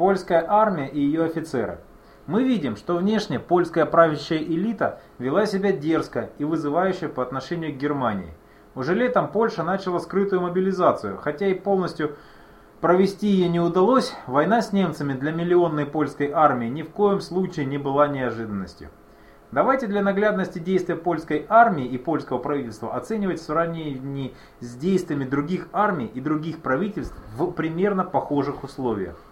Польская армия и ее офицеры. Мы видим, что внешне польская правящая элита вела себя дерзко и вызывающе по отношению к Германии. Уже летом Польша начала скрытую мобилизацию, хотя и полностью провести ее не удалось, война с немцами для миллионной польской армии ни в коем случае не была неожиданностью. Давайте для наглядности действия польской армии и польского правительства оценивать в сравнении с действиями других армий и других правительств в примерно похожих условиях.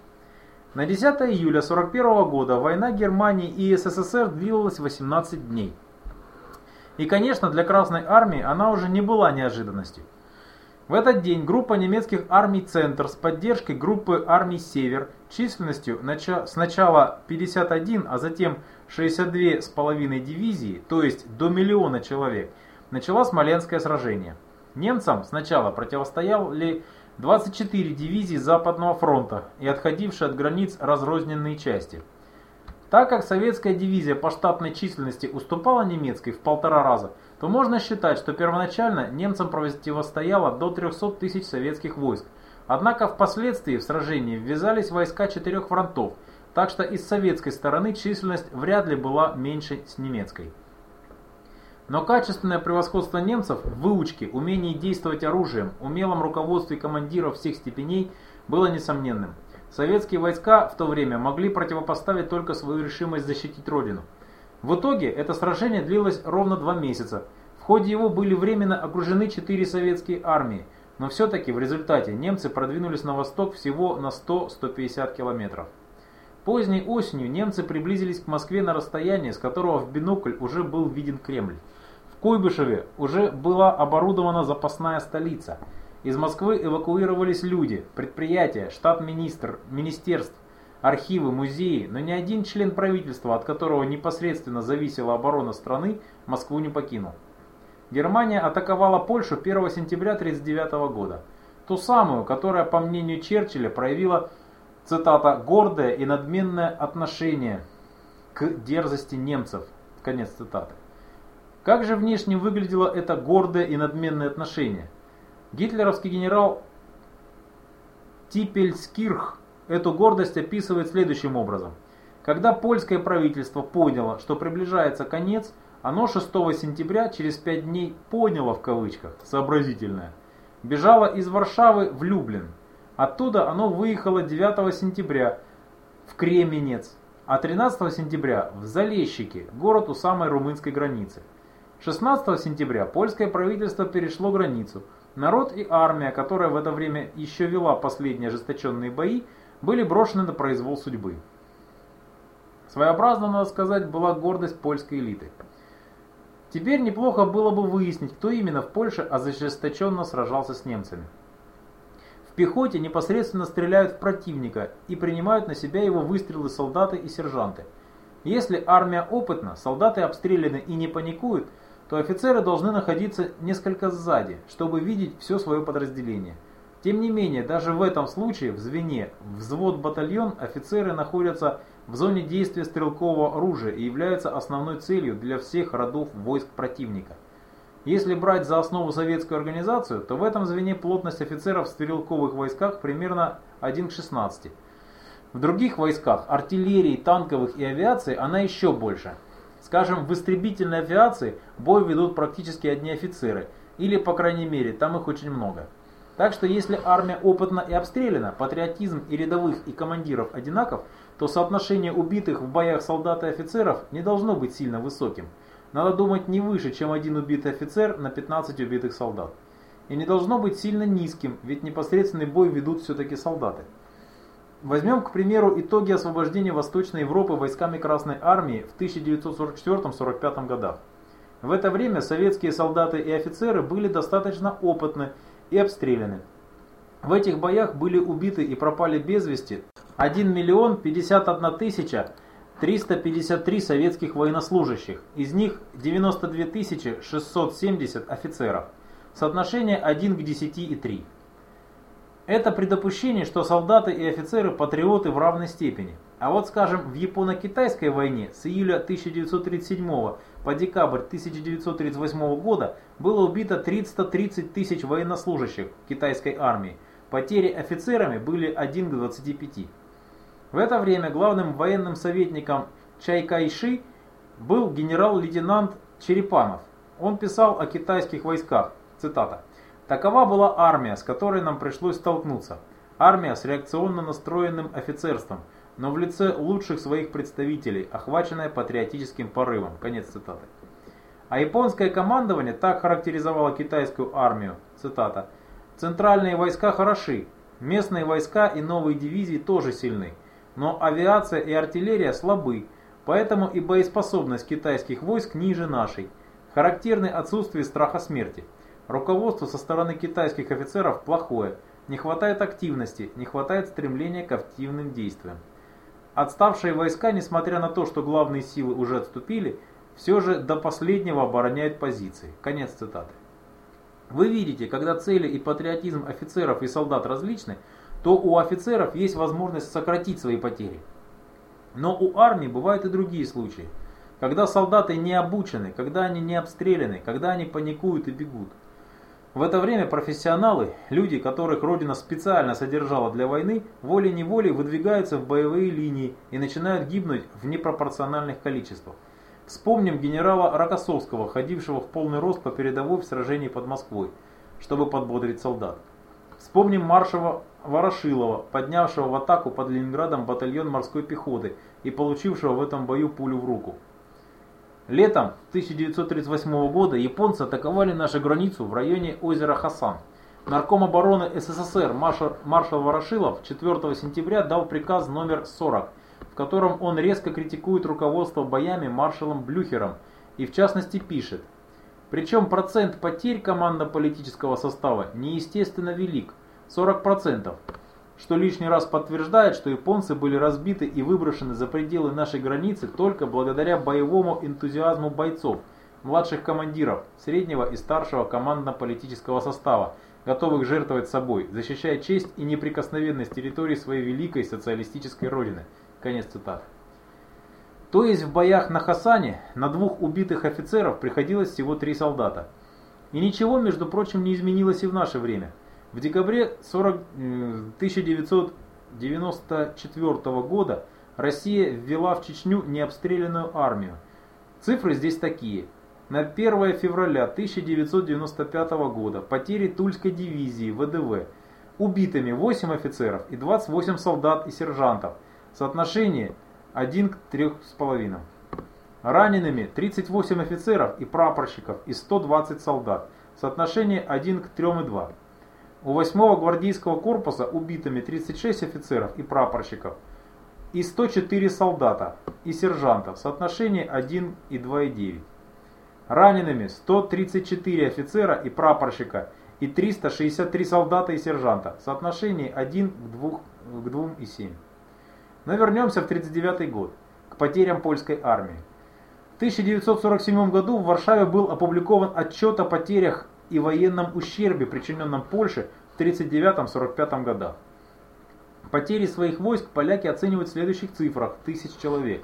На 10 июля 1941 года война Германии и СССР длилась 18 дней. И, конечно, для Красной Армии она уже не была неожиданностью. В этот день группа немецких армий «Центр» с поддержкой группы армий «Север» численностью сначала 51, а затем 62,5 дивизии, то есть до миллиона человек, начала Смоленское сражение. Немцам сначала противостояли 24 дивизии Западного фронта и отходившие от границ разрозненные части. Так как советская дивизия по штатной численности уступала немецкой в полтора раза, то можно считать, что первоначально немцам противостояло до 300 тысяч советских войск. Однако впоследствии в сражении ввязались войска четырех фронтов, так что из советской стороны численность вряд ли была меньше с немецкой. Но качественное превосходство немцев в выучке, умении действовать оружием, умелом руководстве командиров всех степеней было несомненным. Советские войска в то время могли противопоставить только свою решимость защитить родину. В итоге это сражение длилось ровно два месяца. В ходе его были временно окружены четыре советские армии, но все-таки в результате немцы продвинулись на восток всего на 100-150 километров. Поздней осенью немцы приблизились к Москве на расстояние, с которого в бинокль уже был виден Кремль. Куйбышеве уже была оборудована запасная столица. Из Москвы эвакуировались люди, предприятия, штат министр, министерств, архивы, музеи, но ни один член правительства, от которого непосредственно зависела оборона страны, Москву не покинул. Германия атаковала Польшу 1 сентября 1939 года. Ту самую, которая, по мнению Черчилля, проявила, цитата, «гордое и надменное отношение к дерзости немцев». Конец цитаты. Как же внешне выглядело это гордое и надменное отношение? Гитлеровский генерал Типельскирх эту гордость описывает следующим образом. Когда польское правительство поняло, что приближается конец, оно 6 сентября, через 5 дней, поняло в кавычках, сообразительное, бежало из Варшавы в Люблин. Оттуда оно выехало 9 сентября в Кременец, а 13 сентября в Залещики, город у самой румынской границы. 16 сентября польское правительство перешло границу. Народ и армия, которая в это время еще вела последние ожесточенные бои, были брошены на произвол судьбы. Своеобразно, надо сказать, была гордость польской элиты. Теперь неплохо было бы выяснить, кто именно в Польше ожесточенно сражался с немцами. В пехоте непосредственно стреляют в противника и принимают на себя его выстрелы солдаты и сержанты. Если армия опытна, солдаты обстреляны и не паникуют – то офицеры должны находиться несколько сзади, чтобы видеть все свое подразделение. Тем не менее, даже в этом случае в звене взвод-батальон офицеры находятся в зоне действия стрелкового оружия и являются основной целью для всех родов войск противника. Если брать за основу советскую организацию, то в этом звене плотность офицеров в стрелковых войсках примерно 1 к 16. В других войсках, артиллерии, танковых и авиации она еще больше – Скажем, в истребительной авиации бой ведут практически одни офицеры, или, по крайней мере, там их очень много. Так что если армия опытна и обстреляна, патриотизм и рядовых, и командиров одинаков, то соотношение убитых в боях солдат и офицеров не должно быть сильно высоким. Надо думать не выше, чем один убитый офицер на 15 убитых солдат. И не должно быть сильно низким, ведь непосредственный бой ведут все-таки солдаты. Возьмем, к примеру, итоги освобождения Восточной Европы войсками Красной Армии в 1944-45 годах. В это время советские солдаты и офицеры были достаточно опытны и обстреляны. В этих боях были убиты и пропали без вести 1 миллион 51 тысяча 353 советских военнослужащих, из них 92 670 офицеров. Соотношение 1 к 10 и 3. Это предопущение, что солдаты и офицеры патриоты в равной степени. А вот, скажем, в Японо-Китайской войне с июля 1937 по декабрь 1938 года было убито 330 тысяч военнослужащих китайской армии. Потери офицерами были 1 к 25. В это время главным военным советником Чайкайши был генерал-лейтенант Черепанов. Он писал о китайских войсках, цитата, «Такова была армия, с которой нам пришлось столкнуться. Армия с реакционно настроенным офицерством, но в лице лучших своих представителей, охваченная патриотическим порывом». Конец цитаты. А японское командование так характеризовало китайскую армию, цитата, «Центральные войска хороши, местные войска и новые дивизии тоже сильны, но авиация и артиллерия слабы, поэтому и боеспособность китайских войск ниже нашей. Характерны отсутствие страха смерти. Руководство со стороны китайских офицеров плохое, не хватает активности, не хватает стремления к активным действиям. Отставшие войска, несмотря на то, что главные силы уже отступили, все же до последнего обороняют позиции. Конец цитаты. Вы видите, когда цели и патриотизм офицеров и солдат различны, то у офицеров есть возможность сократить свои потери. Но у армии бывают и другие случаи, когда солдаты не обучены, когда они не обстреляны, когда они паникуют и бегут. В это время профессионалы, люди, которых Родина специально содержала для войны, волей-неволей выдвигаются в боевые линии и начинают гибнуть в непропорциональных количествах. Вспомним генерала Рокоссовского, ходившего в полный рост по передовой в сражении под Москвой, чтобы подбодрить солдат. Вспомним маршала Ворошилова, поднявшего в атаку под Ленинградом батальон морской пехоты и получившего в этом бою пулю в руку. Летом 1938 года японцы атаковали нашу границу в районе озера Хасан. Нарком обороны СССР маршал, Ворошилов 4 сентября дал приказ номер 40 котором он резко критикует руководство боями маршалом Блюхером и в частности пишет «Причем процент потерь командно-политического состава неестественно велик – 40%, что лишний раз подтверждает, что японцы были разбиты и выброшены за пределы нашей границы только благодаря боевому энтузиазму бойцов, младших командиров, среднего и старшего командно-политического состава, готовых жертвовать собой, защищая честь и неприкосновенность территории своей великой социалистической родины. Конец цитаты. То есть в боях на Хасане на двух убитых офицеров приходилось всего три солдата. И ничего, между прочим, не изменилось и в наше время. В декабре 40, 1994 э, года Россия ввела в Чечню необстрелянную армию. Цифры здесь такие. На 1 февраля 1995 года потери Тульской дивизии ВДВ убитыми 8 офицеров и 28 солдат и сержантов – Соотношение 1 к 3,5. Ранеными 38 офицеров и прапорщиков и 120 солдат. Соотношение 1 к 3,2. У 8-го гвардейского корпуса убитыми 36 офицеров и прапорщиков и 104 солдата и сержантов. Соотношение 1 и 2,9. Ранеными 134 офицера и прапорщика и 363 солдата и сержанта. Соотношение 1 к 2,7. Но вернемся в 1939 год, к потерям польской армии. В 1947 году в Варшаве был опубликован отчет о потерях и военном ущербе, причиненном Польше в 1939-1945 годах. Потери своих войск поляки оценивают в следующих цифрах – тысяч человек.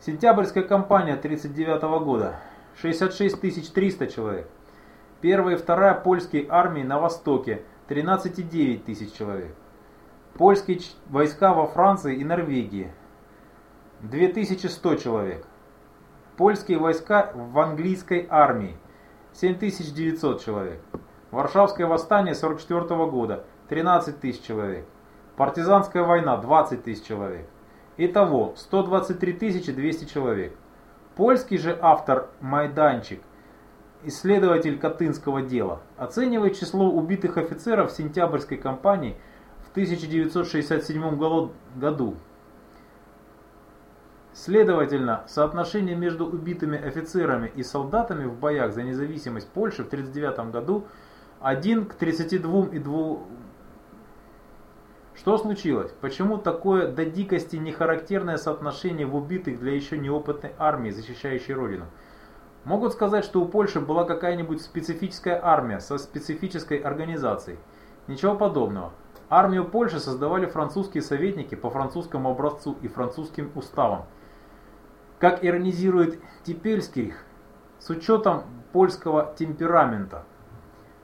Сентябрьская кампания 1939 года – 66 300 человек. Первая и вторая польские армии на востоке – 13,9 тысяч человек. Польские войска во Франции и Норвегии 2100 человек. Польские войска в английской армии 7900 человек. Варшавское восстание 44 года 13 тысяч человек. Партизанская война 20 тысяч человек. Итого 123 200 человек. Польский же автор Майданчик, исследователь Катынского дела, оценивает число убитых офицеров в сентябрьской кампании – 1967 году. Следовательно, соотношение между убитыми офицерами и солдатами в боях за независимость Польши в 1939 году 1 к 32 и 2. Что случилось? Почему такое до дикости нехарактерное соотношение в убитых для еще неопытной армии, защищающей Родину? Могут сказать, что у Польши была какая-нибудь специфическая армия со специфической организацией. Ничего подобного. Армию Польши создавали французские советники по французскому образцу и французским уставам. Как иронизирует Типельский, с учетом польского темперамента.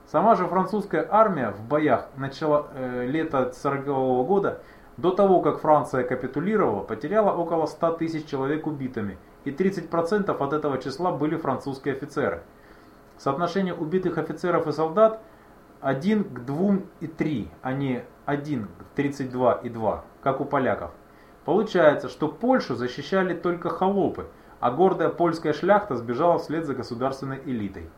Сама же французская армия в боях начала э, лета 40 -го года до того, как Франция капитулировала, потеряла около 100 тысяч человек убитыми, и 30% от этого числа были французские офицеры. Соотношение убитых офицеров и солдат 1 к 2 и 3, а не 1 к 32 и 2, как у поляков. Получается, что Польшу защищали только холопы, а гордая польская шляхта сбежала вслед за государственной элитой.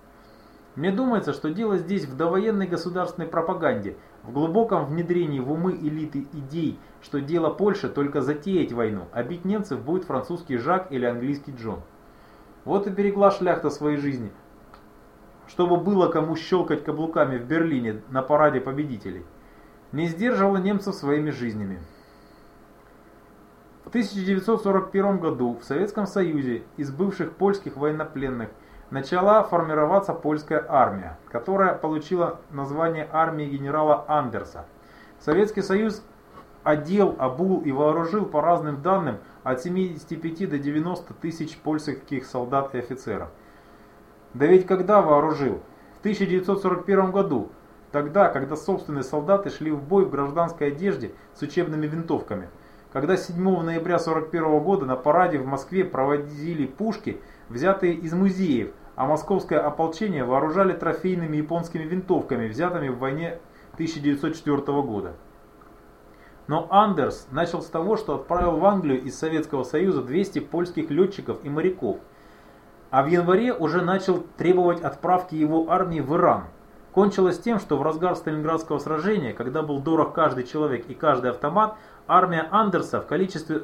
Мне думается, что дело здесь в довоенной государственной пропаганде, в глубоком внедрении в умы элиты идей, что дело Польши только затеять войну, а бить немцев будет французский Жак или английский Джон. Вот и берегла шляхта своей жизни, чтобы было кому щелкать каблуками в Берлине на параде победителей. Не сдерживала немцев своими жизнями. В 1941 году в Советском Союзе из бывших польских военнопленных начала формироваться польская армия, которая получила название армии генерала Андерса. Советский Союз одел, обул и вооружил по разным данным от 75 до 90 тысяч польских солдат и офицеров. Да ведь когда вооружил? В 1941 году, тогда, когда собственные солдаты шли в бой в гражданской одежде с учебными винтовками. Когда 7 ноября 1941 года на параде в Москве проводили пушки, взятые из музеев, а московское ополчение вооружали трофейными японскими винтовками, взятыми в войне 1904 года. Но Андерс начал с того, что отправил в Англию из Советского Союза 200 польских летчиков и моряков, а в январе уже начал требовать отправки его армии в Иран. Кончилось тем, что в разгар Сталинградского сражения, когда был дорог каждый человек и каждый автомат, армия Андерса в количестве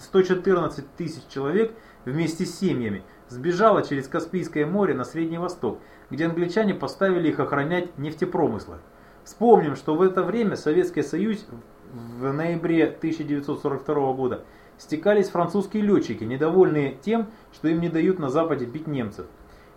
114 тысяч человек вместе с семьями сбежала через Каспийское море на Средний Восток, где англичане поставили их охранять нефтепромыслы. Вспомним, что в это время Советский Союз в ноябре 1942 года стекались французские летчики, недовольные тем, что им не дают на Западе бить немцев.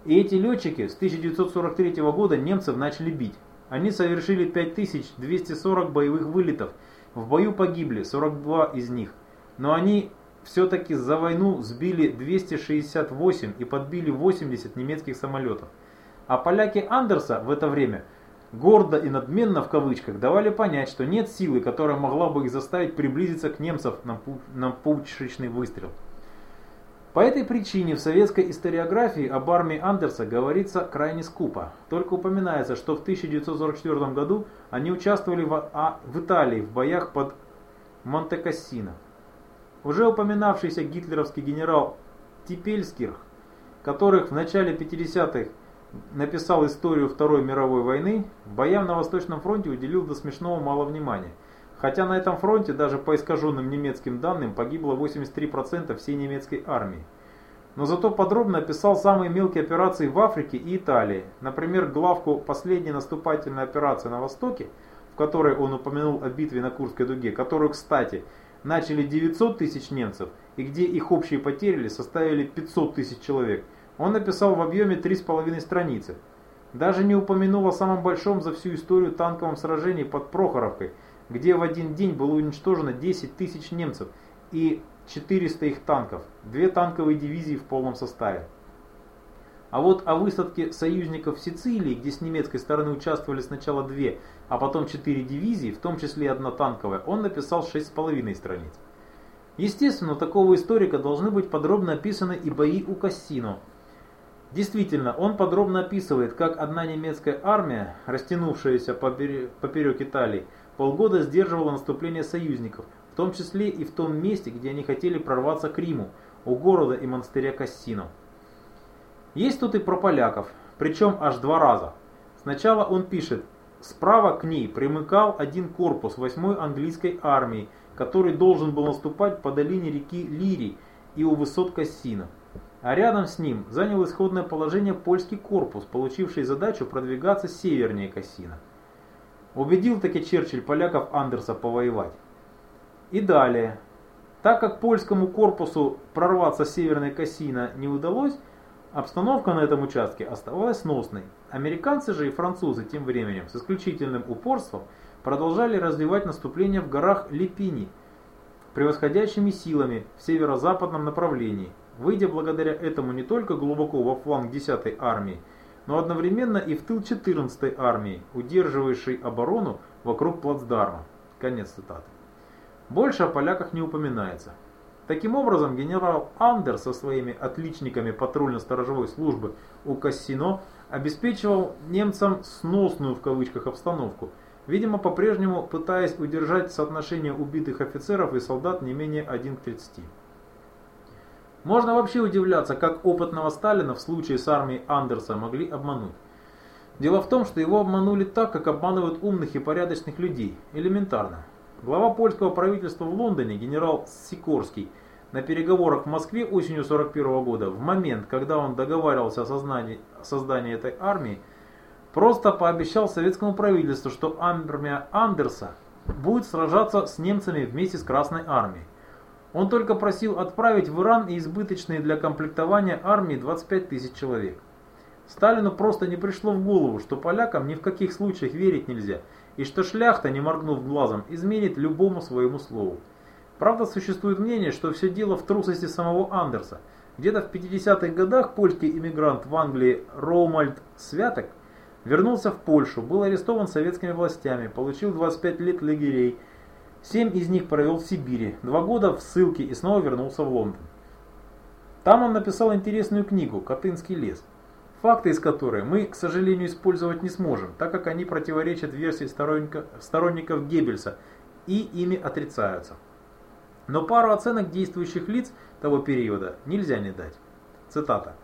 И эти летчики с 1943 года немцев начали бить. Они совершили 5240 боевых вылетов, в бою погибли 42 из них, но они все-таки за войну сбили 268 и подбили 80 немецких самолетов. А поляки Андерса в это время гордо и надменно в кавычках давали понять, что нет силы, которая могла бы их заставить приблизиться к немцам на пушечный выстрел. По этой причине в советской историографии об армии Андерса говорится крайне скупо. Только упоминается, что в 1944 году они участвовали в, а, в Италии в боях под Монте-Кассино. Уже упоминавшийся гитлеровский генерал Типельскирх, которых в начале 50-х написал историю Второй мировой войны, боям на Восточном фронте уделил до смешного мало внимания. Хотя на этом фронте даже по искаженным немецким данным погибло 83% всей немецкой армии. Но зато подробно описал самые мелкие операции в Африке и Италии. Например, главку «Последней наступательной операции на Востоке», в которой он упомянул о битве на Курской дуге, которую, кстати, начали 900 тысяч немцев, и где их общие потери составили 500 тысяч человек, он написал в объеме 3,5 страницы. Даже не упомянул о самом большом за всю историю танковом сражении под Прохоровкой, где в один день было уничтожено 10 тысяч немцев и 400 их танков, две танковые дивизии в полном составе. А вот о высадке союзников в Сицилии, где с немецкой стороны участвовали сначала две, а потом четыре дивизии, в том числе одна танковая, он написал 6,5 страниц. Естественно, у такого историка должны быть подробно описаны и бои у Кассино. Действительно, он подробно описывает, как одна немецкая армия, растянувшаяся поперек Италии, полгода сдерживала наступление союзников, в том числе и в том месте, где они хотели прорваться к Риму, у города и монастыря Кассино. Есть тут и про поляков, причем аж два раза. Сначала он пишет, справа к ней примыкал один корпус 8-й английской армии, который должен был наступать по долине реки Лири и у высот Кассина. А рядом с ним занял исходное положение польский корпус, получивший задачу продвигаться севернее Кассина. Убедил таки Черчилль поляков Андерса повоевать. И далее. Так как польскому корпусу прорваться с северной Кассина не удалось, Обстановка на этом участке оставалась сносной. Американцы же и французы тем временем с исключительным упорством продолжали развивать наступление в горах Липини превосходящими силами в северо-западном направлении, выйдя благодаря этому не только глубоко во фланг 10-й армии, но одновременно и в тыл 14-й армии, удерживающей оборону вокруг плацдарма. Конец цитаты. Больше о поляках не упоминается. Таким образом, генерал Андер со своими отличниками патрульно-сторожевой службы у Кассино обеспечивал немцам «сносную» в кавычках обстановку, видимо, по-прежнему пытаясь удержать соотношение убитых офицеров и солдат не менее 1 к 30. Можно вообще удивляться, как опытного Сталина в случае с армией Андерса могли обмануть. Дело в том, что его обманули так, как обманывают умных и порядочных людей, элементарно. Глава польского правительства в Лондоне, генерал Сикорский, на переговорах в Москве осенью 1941 года, в момент, когда он договаривался о создании, о создании этой армии, просто пообещал советскому правительству, что армия Андерса будет сражаться с немцами вместе с Красной армией. Он только просил отправить в Иран избыточные для комплектования армии 25 тысяч человек. Сталину просто не пришло в голову, что полякам ни в каких случаях верить нельзя, и что шляхта, не моргнув глазом, изменит любому своему слову. Правда, существует мнение, что все дело в трусости самого Андерса. Где-то в 50-х годах польский иммигрант в Англии Роумальд Святок вернулся в Польшу, был арестован советскими властями, получил 25 лет лагерей, семь из них провел в Сибири, два года в ссылке и снова вернулся в Лондон. Там он написал интересную книгу «Катынский лес» факты из которой мы, к сожалению, использовать не сможем, так как они противоречат версии сторонников, сторонников Геббельса и ими отрицаются. Но пару оценок действующих лиц того периода нельзя не дать. Цитата.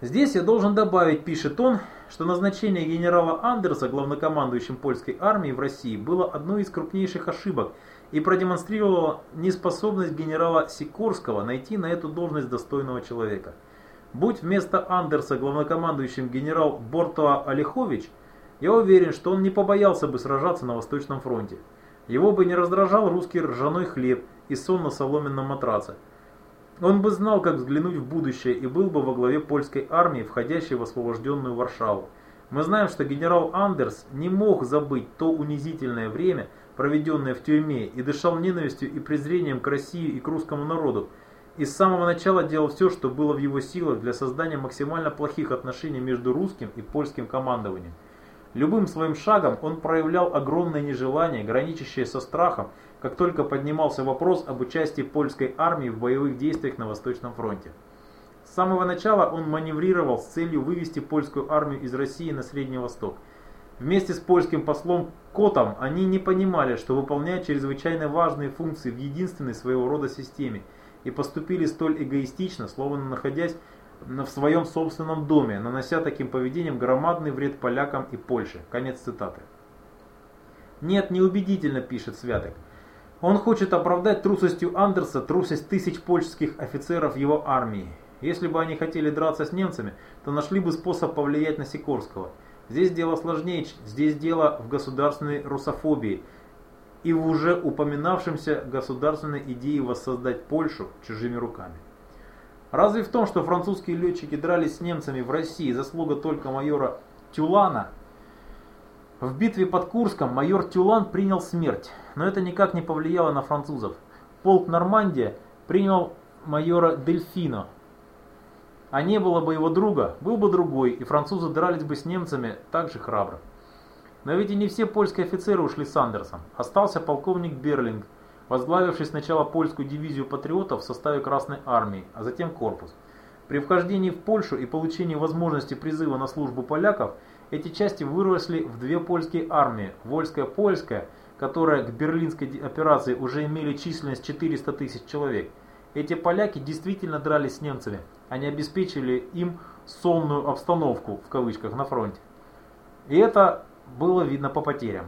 Здесь я должен добавить, пишет он, что назначение генерала Андерса главнокомандующим польской армией в России было одной из крупнейших ошибок и продемонстрировало неспособность генерала Сикорского найти на эту должность достойного человека – Будь вместо Андерса главнокомандующим генерал Бортуа Олехович, я уверен, что он не побоялся бы сражаться на Восточном фронте. Его бы не раздражал русский ржаной хлеб и сон на соломенном матраце. Он бы знал, как взглянуть в будущее и был бы во главе польской армии, входящей в освобожденную Варшаву. Мы знаем, что генерал Андерс не мог забыть то унизительное время, проведенное в тюрьме, и дышал ненавистью и презрением к России и к русскому народу, и с самого начала делал все, что было в его силах для создания максимально плохих отношений между русским и польским командованием. Любым своим шагом он проявлял огромное нежелание, граничащее со страхом, как только поднимался вопрос об участии польской армии в боевых действиях на Восточном фронте. С самого начала он маневрировал с целью вывести польскую армию из России на Средний Восток. Вместе с польским послом Котом они не понимали, что выполняют чрезвычайно важные функции в единственной своего рода системе – и поступили столь эгоистично, словно находясь в своем собственном доме, нанося таким поведением громадный вред полякам и Польше. Конец цитаты. Нет, неубедительно, пишет Святок. Он хочет оправдать трусостью Андерса трусость тысяч польских офицеров его армии. Если бы они хотели драться с немцами, то нашли бы способ повлиять на Сикорского. Здесь дело сложнее, здесь дело в государственной русофобии – и в уже упоминавшемся государственной идее воссоздать Польшу чужими руками. Разве в том, что французские летчики дрались с немцами в России, заслуга только майора Тюлана? В битве под Курском майор Тюлан принял смерть, но это никак не повлияло на французов. Полк Нормандия принял майора Дельфино. А не было бы его друга, был бы другой, и французы дрались бы с немцами так же храбро. Но ведь и не все польские офицеры ушли с Андерсом. Остался полковник Берлинг, возглавивший сначала польскую дивизию патриотов в составе Красной Армии, а затем корпус. При вхождении в Польшу и получении возможности призыва на службу поляков, эти части выросли в две польские армии – Вольская-Польская, которая к берлинской операции уже имели численность 400 тысяч человек. Эти поляки действительно дрались с немцами, они обеспечили им «сонную обстановку» в кавычках на фронте. И это было видно по потерям.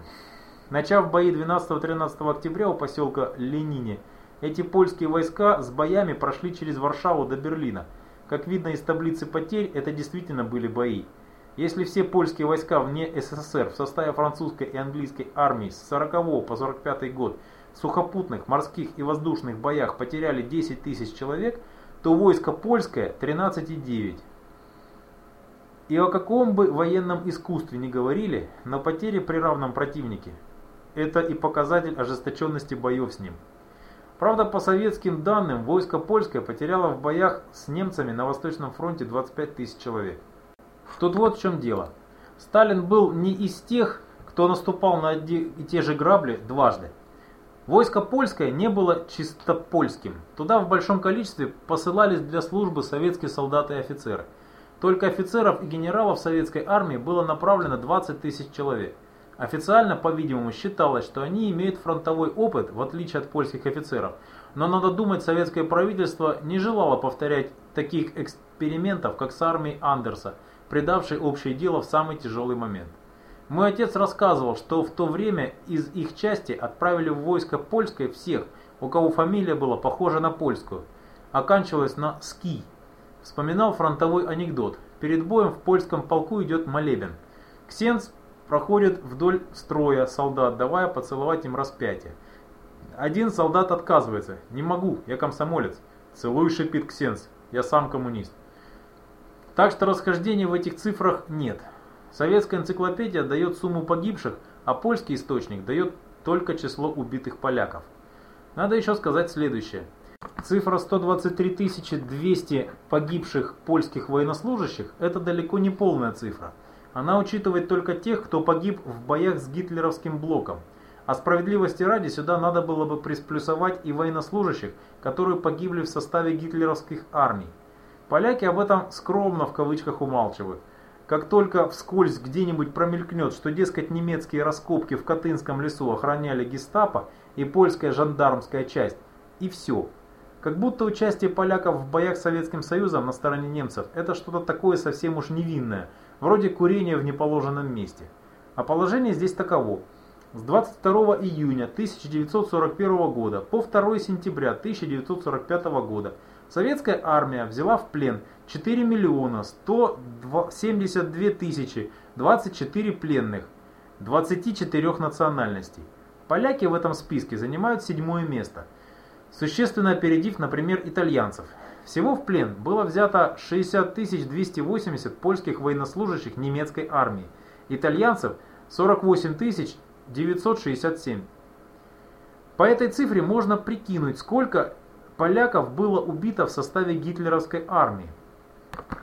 Начав бои 12-13 октября у поселка Ленине, эти польские войска с боями прошли через Варшаву до Берлина. Как видно из таблицы потерь, это действительно были бои. Если все польские войска вне СССР в составе французской и английской армии с 40 по 45 год в сухопутных, морских и воздушных боях потеряли 10 тысяч человек, то войско польское 13,9. И о каком бы военном искусстве ни говорили, но потери при равном противнике – это и показатель ожесточенности боев с ним. Правда, по советским данным, войско польское потеряло в боях с немцами на Восточном фронте 25 тысяч человек. Тут вот в чем дело. Сталин был не из тех, кто наступал на одни и те же грабли дважды. Войско польское не было чисто польским. Туда в большом количестве посылались для службы советские солдаты и офицеры. Только офицеров и генералов советской армии было направлено 20 тысяч человек. Официально, по-видимому, считалось, что они имеют фронтовой опыт, в отличие от польских офицеров. Но надо думать, советское правительство не желало повторять таких экспериментов, как с армией Андерса, предавшей общее дело в самый тяжелый момент. Мой отец рассказывал, что в то время из их части отправили в войско польское всех, у кого фамилия была похожа на польскую, оканчивалась на «ски». Вспоминал фронтовой анекдот. Перед боем в польском полку идет молебен. Ксенц проходит вдоль строя солдат, давая поцеловать им распятие. Один солдат отказывается. «Не могу, я комсомолец». «Целуй, шипит Ксенс, я сам коммунист». Так что расхождений в этих цифрах нет. Советская энциклопедия дает сумму погибших, а польский источник дает только число убитых поляков. Надо еще сказать следующее. Цифра 123 200 погибших польских военнослужащих – это далеко не полная цифра. Она учитывает только тех, кто погиб в боях с гитлеровским блоком. А справедливости ради сюда надо было бы присплюсовать и военнослужащих, которые погибли в составе гитлеровских армий. Поляки об этом скромно в кавычках умалчивают. Как только вскользь где-нибудь промелькнет, что, дескать, немецкие раскопки в Катынском лесу охраняли гестапо и польская жандармская часть, и все. Как будто участие поляков в боях с Советским Союзом на стороне немцев – это что-то такое совсем уж невинное – вроде курения в неположенном месте. А положение здесь таково. С 22 июня 1941 года по 2 сентября 1945 года советская армия взяла в плен 4 миллиона 172 тысячи 24 пленных 24 национальностей. Поляки в этом списке занимают седьмое место, существенно опередив, например, итальянцев – всего в плен было взято 60 280 польских военнослужащих немецкой армии, итальянцев 48 967. По этой цифре можно прикинуть, сколько поляков было убито в составе гитлеровской армии.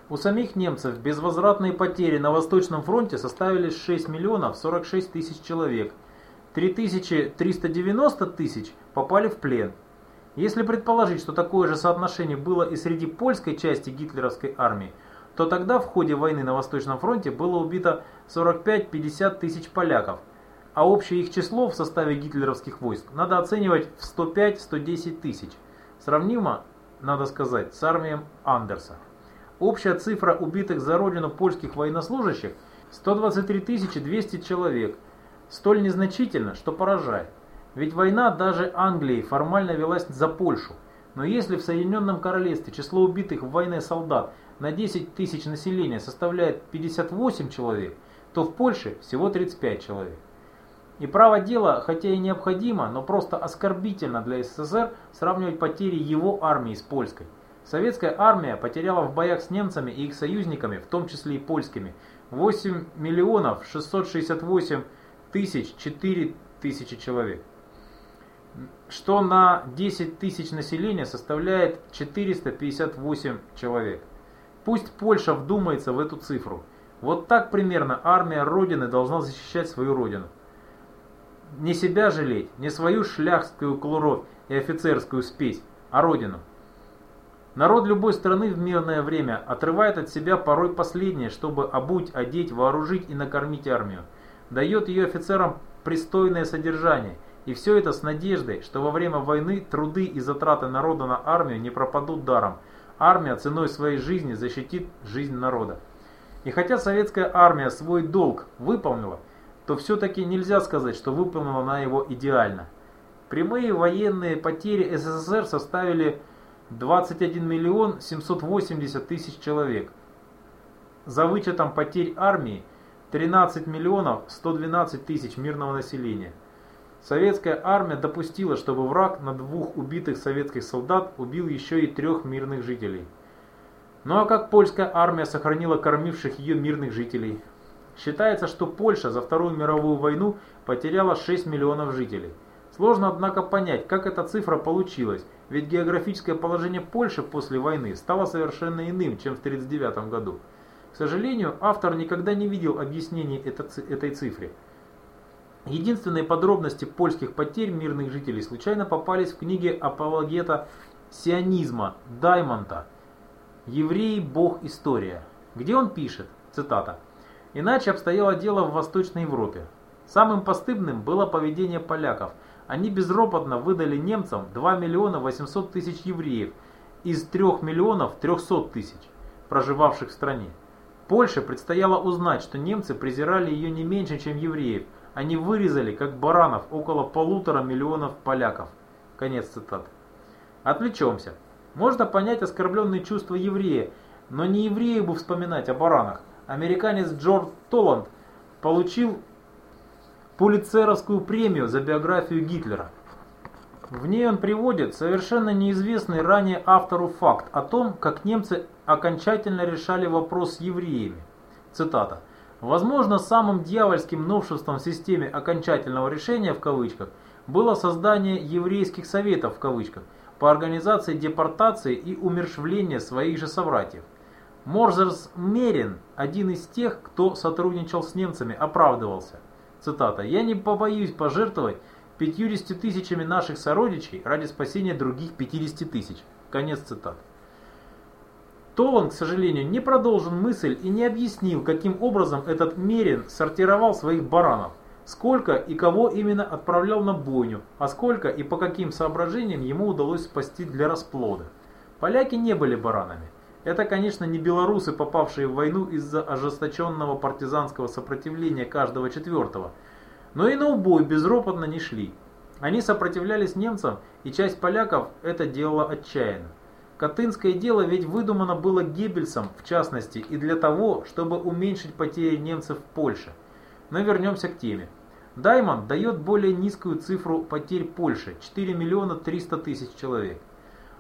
У самих немцев безвозвратные потери на Восточном фронте составили 6 миллионов 46 тысяч человек. 3390 тысяч попали в плен. Если предположить, что такое же соотношение было и среди польской части гитлеровской армии, то тогда в ходе войны на Восточном фронте было убито 45-50 тысяч поляков, а общее их число в составе гитлеровских войск надо оценивать в 105-110 тысяч. Сравнимо, надо сказать, с армией Андерса. Общая цифра убитых за родину польских военнослужащих 123 200 человек, столь незначительно, что поражает. Ведь война даже Англии формально велась за Польшу. Но если в Соединенном Королевстве число убитых в войне солдат на 10 тысяч населения составляет 58 человек, то в Польше всего 35 человек. И право дела, хотя и необходимо, но просто оскорбительно для СССР сравнивать потери его армии с польской. Советская армия потеряла в боях с немцами и их союзниками, в том числе и польскими, 8 миллионов 668 тысяч 4 тысячи человек что на 10 тысяч населения составляет 458 человек. Пусть Польша вдумается в эту цифру. Вот так примерно армия Родины должна защищать свою Родину. Не себя жалеть, не свою шляхтскую кровь и офицерскую спесь, а Родину. Народ любой страны в мирное время отрывает от себя порой последнее, чтобы обуть, одеть, вооружить и накормить армию. Дает ее офицерам пристойное содержание – и все это с надеждой, что во время войны труды и затраты народа на армию не пропадут даром. Армия ценой своей жизни защитит жизнь народа. И хотя советская армия свой долг выполнила, то все-таки нельзя сказать, что выполнила она его идеально. Прямые военные потери СССР составили 21 миллион 780 тысяч человек. За вычетом потерь армии 13 миллионов 112 тысяч мирного населения – Советская армия допустила, чтобы враг на двух убитых советских солдат убил еще и трех мирных жителей. Ну а как польская армия сохранила кормивших ее мирных жителей? Считается, что Польша за Вторую мировую войну потеряла 6 миллионов жителей. Сложно, однако, понять, как эта цифра получилась, ведь географическое положение Польши после войны стало совершенно иным, чем в 1939 году. К сожалению, автор никогда не видел объяснений этой цифре. Единственные подробности польских потерь мирных жителей случайно попались в книге апологета сионизма Даймонта «Евреи, Бог, История», где он пишет, цитата, «Иначе обстояло дело в Восточной Европе. Самым постыдным было поведение поляков. Они безропотно выдали немцам 2 миллиона 800 тысяч евреев из 3 миллионов 300 тысяч, проживавших в стране. Польше предстояло узнать, что немцы презирали ее не меньше, чем евреев. Они вырезали, как баранов, около полутора миллионов поляков. Конец цитаты. Отвлечемся. Можно понять оскорбленные чувства еврея, но не еврею бы вспоминать о баранах. Американец Джордж Толланд получил Пулитцеровскую премию за биографию Гитлера. В ней он приводит совершенно неизвестный ранее автору факт о том, как немцы окончательно решали вопрос с евреями. Цитата. Возможно, самым дьявольским новшеством в системе окончательного решения в кавычках было создание еврейских советов в кавычках по организации депортации и умершвления своих же собратьев. Морзерс Мерин, один из тех, кто сотрудничал с немцами, оправдывался. Цитата. «Я не побоюсь пожертвовать 50 тысячами наших сородичей ради спасения других 50 тысяч». Конец цитаты. Толан, к сожалению, не продолжил мысль и не объяснил, каким образом этот Мерин сортировал своих баранов, сколько и кого именно отправлял на бойню, а сколько и по каким соображениям ему удалось спасти для расплода. Поляки не были баранами. Это, конечно, не белорусы, попавшие в войну из-за ожесточенного партизанского сопротивления каждого четвертого, но и на убой безропотно не шли. Они сопротивлялись немцам, и часть поляков это делала отчаянно. Катынское дело ведь выдумано было Геббельсом, в частности, и для того, чтобы уменьшить потери немцев в Польше. Но вернемся к теме. Даймон дает более низкую цифру потерь Польши – 4 миллиона 300 тысяч человек.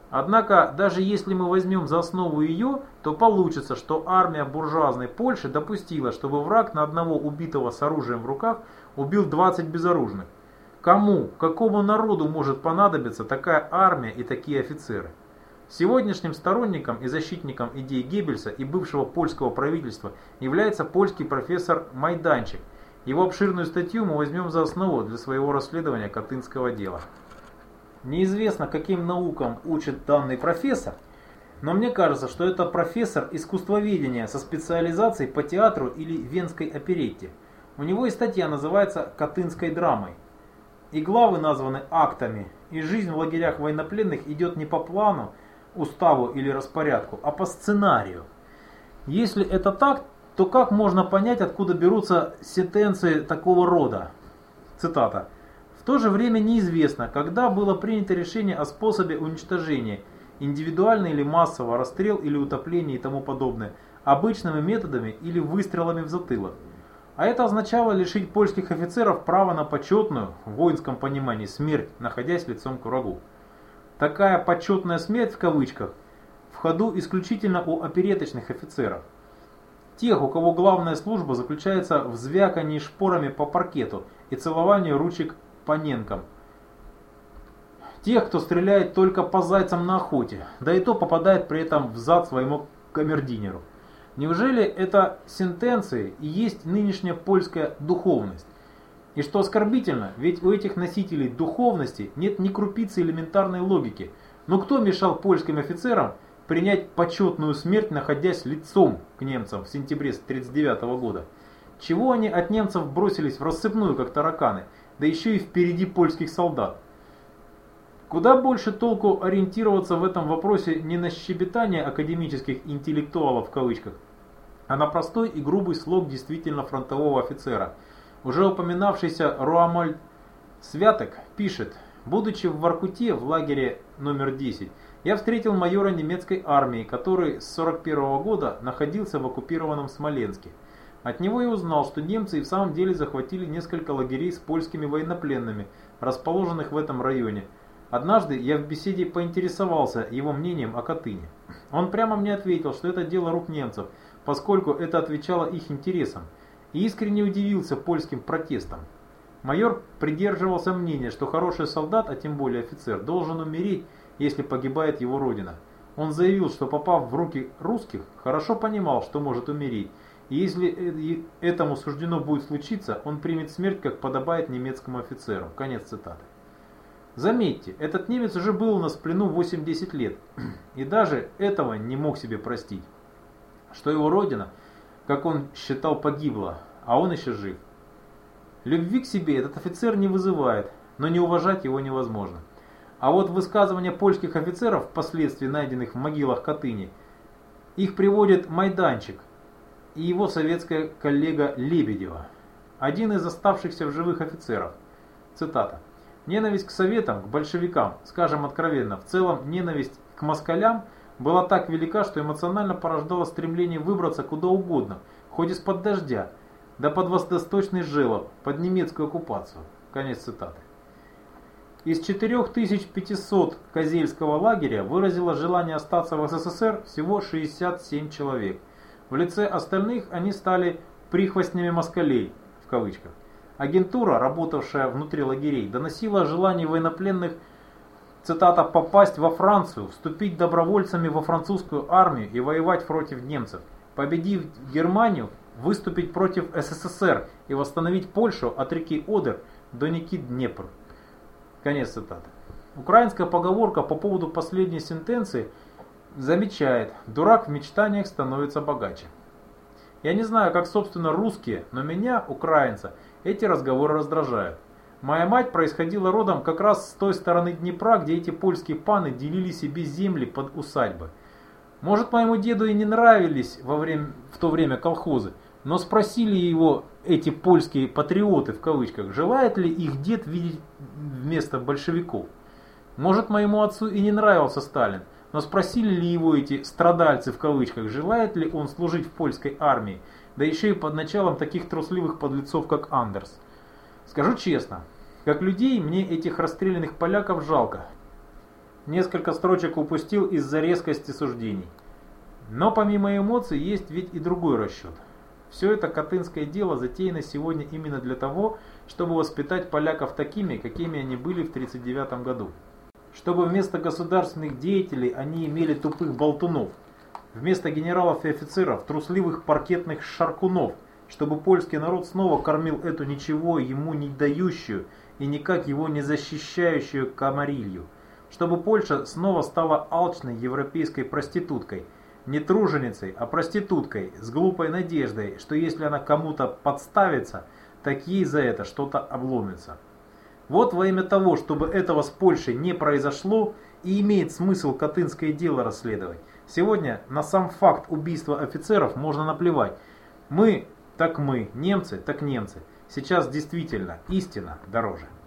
Однако, даже если мы возьмем за основу ее, то получится, что армия буржуазной Польши допустила, чтобы враг на одного убитого с оружием в руках убил 20 безоружных. Кому, какому народу может понадобиться такая армия и такие офицеры? Сегодняшним сторонником и защитником идей Геббельса и бывшего польского правительства является польский профессор Майданчик. Его обширную статью мы возьмем за основу для своего расследования Катынского дела. Неизвестно, каким наукам учит данный профессор, но мне кажется, что это профессор искусствоведения со специализацией по театру или венской оперетте. У него и статья называется «Катынской драмой». И главы названы актами, и жизнь в лагерях военнопленных идет не по плану, уставу или распорядку, а по сценарию. Если это так, то как можно понять, откуда берутся сентенции такого рода? Цитата. То же время неизвестно, когда было принято решение о способе уничтожения, индивидуально или массово, расстрел или утопление и тому подобное, обычными методами или выстрелами в затылок. А это означало лишить польских офицеров права на почетную, в воинском понимании, смерть, находясь лицом к врагу. Такая «почетная смерть» в кавычках в ходу исключительно у опереточных офицеров. Тех, у кого главная служба заключается в звякании шпорами по паркету и целовании ручек по ненкам. Тех, кто стреляет только по зайцам на охоте, да и то попадает при этом в зад своему камердинеру. Неужели это сентенции и есть нынешняя польская духовность? И что оскорбительно, ведь у этих носителей духовности нет ни крупицы элементарной логики. Но кто мешал польским офицерам принять почетную смерть, находясь лицом к немцам в сентябре 1939 года? Чего они от немцев бросились в рассыпную, как тараканы, да еще и впереди польских солдат? Куда больше толку ориентироваться в этом вопросе не на щебетание академических интеллектуалов в кавычках, а на простой и грубый слог действительно фронтового офицера – уже упоминавшийся Руамаль Святок пишет, будучи в Воркуте в лагере номер 10, я встретил майора немецкой армии, который с 41 -го года находился в оккупированном Смоленске. От него я узнал, что немцы и в самом деле захватили несколько лагерей с польскими военнопленными, расположенных в этом районе. Однажды я в беседе поинтересовался его мнением о Катыни. Он прямо мне ответил, что это дело рук немцев, поскольку это отвечало их интересам и искренне удивился польским протестам. Майор придерживался мнения, что хороший солдат, а тем более офицер, должен умереть, если погибает его родина. Он заявил, что попав в руки русских, хорошо понимал, что может умереть, Если этому суждено будет случиться, он примет смерть, как подобает немецкому офицеру. Конец цитаты. Заметьте, этот немец уже был у нас в плену 8-10 лет, и даже этого не мог себе простить, что его родина, как он считал, погибла, а он еще жив. Любви к себе этот офицер не вызывает, но не уважать его невозможно. А вот высказывания польских офицеров, впоследствии найденных в могилах Катыни, их приводит Майданчик и его советская коллега Лебедева, один из оставшихся в живых офицеров. Цитата. «Ненависть к советам, к большевикам, скажем откровенно, в целом ненависть к москалям была так велика, что эмоционально порождала стремление выбраться куда угодно, хоть из-под дождя, да под восточный желоб, под немецкую оккупацию». Конец цитаты. Из 4500 Козельского лагеря выразило желание остаться в СССР всего 67 человек. В лице остальных они стали «прихвостнями москалей» в кавычках. Агентура, работавшая внутри лагерей, доносила о желании военнопленных, цитата, «попасть во Францию, вступить добровольцами во французскую армию и воевать против немцев, победив Германию, выступить против СССР и восстановить Польшу от реки Одер до реки Днепр». Конец цитаты. Украинская поговорка по поводу последней сентенции замечает, дурак в мечтаниях становится богаче. Я не знаю, как собственно русские, но меня, украинца, эти разговоры раздражают. Моя мать происходила родом как раз с той стороны Днепра, где эти польские паны делили себе земли под усадьбы. Может, моему деду и не нравились во время, в то время колхозы, но спросили его эти польские патриоты в кавычках, желает ли их дед видеть вместо большевиков. Может моему отцу и не нравился Сталин, но спросили ли его эти страдальцы в кавычках, желает ли он служить в польской армии, да еще и под началом таких трусливых подлецов, как Андерс. Скажу честно, как людей мне этих расстрелянных поляков жалко. Несколько строчек упустил из-за резкости суждений. Но помимо эмоций есть ведь и другой расчет. Все это катынское дело затеяно сегодня именно для того, чтобы воспитать поляков такими, какими они были в 1939 году. Чтобы вместо государственных деятелей они имели тупых болтунов, вместо генералов и офицеров трусливых паркетных шаркунов, чтобы польский народ снова кормил эту ничего ему не дающую и никак его не защищающую комарилью, чтобы Польша снова стала алчной европейской проституткой – не труженицей, а проституткой, с глупой надеждой, что если она кому-то подставится, так ей за это что-то обломится. Вот во имя того, чтобы этого с Польшей не произошло, и имеет смысл Катынское дело расследовать. Сегодня на сам факт убийства офицеров можно наплевать. Мы, так мы, немцы, так немцы. Сейчас действительно истина дороже.